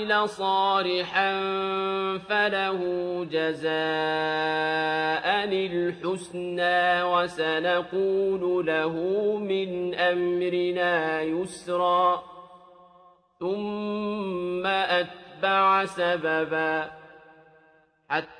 وَعَمِلَ صَالِحًا فَلَهُ جَزَاءً الْحُسْنَىٰ وَسَنَقُولُ لَهُ مِنْ أَمْرِنَا يُسْرًا ثُمَّ أَتْبَعَ سَبَبًا حَتَّىٰ